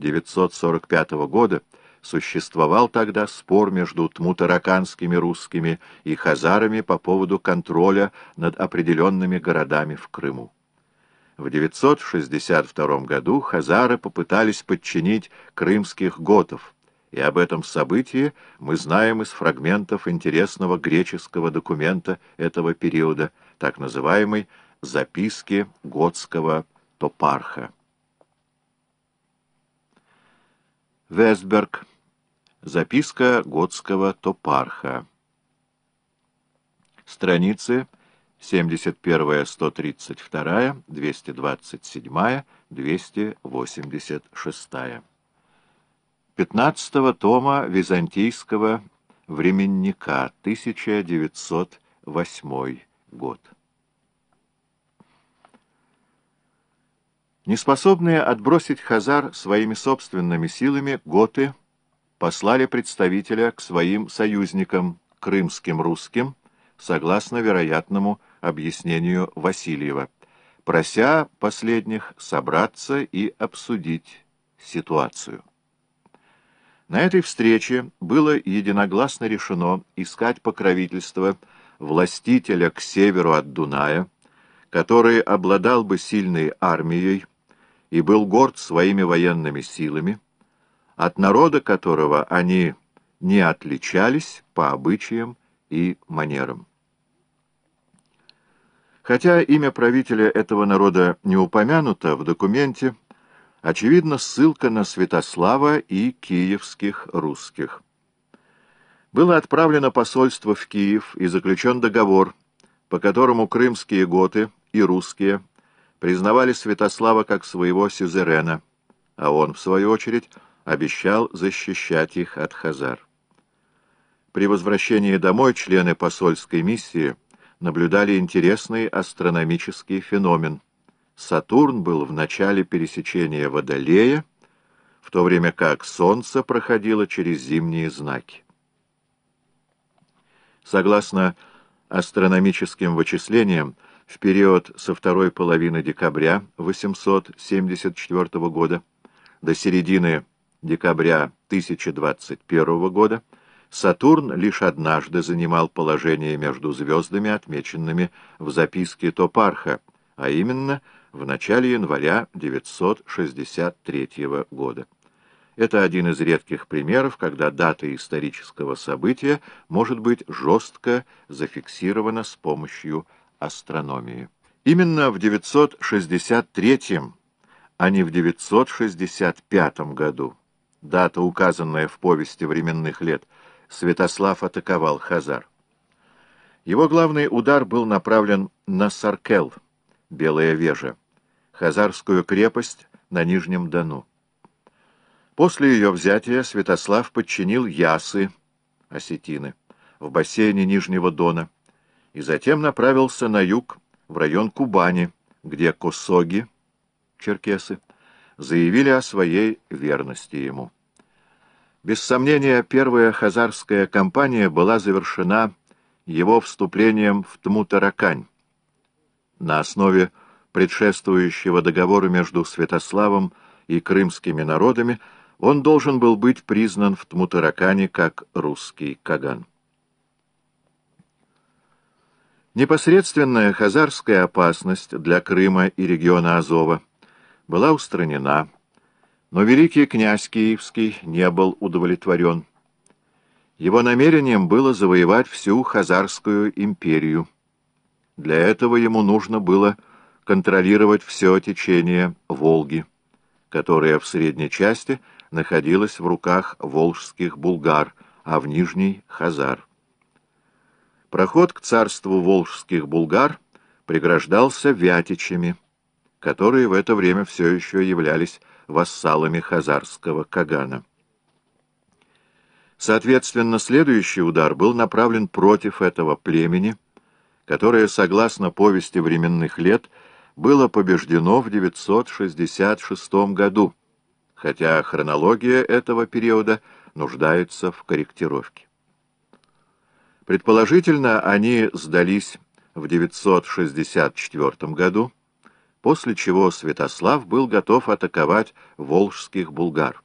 945 года существовал тогда спор между тмутараканскими русскими и хазарами по поводу контроля над определенными городами в Крыму. В 962 году хазары попытались подчинить крымских готов, и об этом событии мы знаем из фрагментов интересного греческого документа этого периода, так называемой «Записки готского топарха». Вестберг. Записка готского топарха. Страницы 71-132, 227, 286. 15 тома Византийского временника, 1908 год. Неспособные отбросить Хазар своими собственными силами, готы послали представителя к своим союзникам, крымским русским, согласно вероятному объяснению Васильева, прося последних собраться и обсудить ситуацию. На этой встрече было единогласно решено искать покровительство властителя к северу от Дуная, который обладал бы сильной армией и был горд своими военными силами, от народа которого они не отличались по обычаям и манерам. Хотя имя правителя этого народа не упомянуто в документе, очевидно ссылка на Святослава и киевских русских. Было отправлено посольство в Киев и заключен договор, по которому крымские готы и русские признавали Святослава как своего сюзерена, а он, в свою очередь, обещал защищать их от хазар. При возвращении домой члены посольской миссии наблюдали интересный астрономический феномен. Сатурн был в начале пересечения Водолея, в то время как Солнце проходило через зимние знаки. Согласно астрономическим вычислениям, в период со второй половины декабря 874 года до середины декабря 1021 года Сатурн лишь однажды занимал положение между звездами, отмеченными в записке Топарха, а именно в начале января 963 года. Это один из редких примеров, когда дата исторического события может быть жестко зафиксирована с помощью астрономии. Именно в 963, а не в 965 году, дата, указанная в повести временных лет, Святослав атаковал Хазар. Его главный удар был направлен на Саркел, Белая Вежа, Хазарскую крепость на Нижнем Дону. После ее взятия Святослав подчинил Ясы, осетины, в бассейне Нижнего Дона, и затем направился на юг, в район Кубани, где косоги, черкесы, заявили о своей верности ему. Без сомнения, первая хазарская кампания была завершена его вступлением в Тмутаракань. На основе предшествующего договора между Святославом и крымскими народами он должен был быть признан в Тмутаракане как русский Каган. Непосредственная хазарская опасность для Крыма и региона Азова была устранена, но великий князь Киевский не был удовлетворен. Его намерением было завоевать всю Хазарскую империю. Для этого ему нужно было контролировать все течение Волги, которое в средней части находилось в руках волжских булгар, а в нижней — Хазар. Проход к царству волжских булгар преграждался вятичами, которые в это время все еще являлись вассалами хазарского Кагана. Соответственно, следующий удар был направлен против этого племени, которое, согласно повести временных лет, было побеждено в 966 году, хотя хронология этого периода нуждается в корректировке. Предположительно, они сдались в 964 году, после чего Святослав был готов атаковать волжских булгар.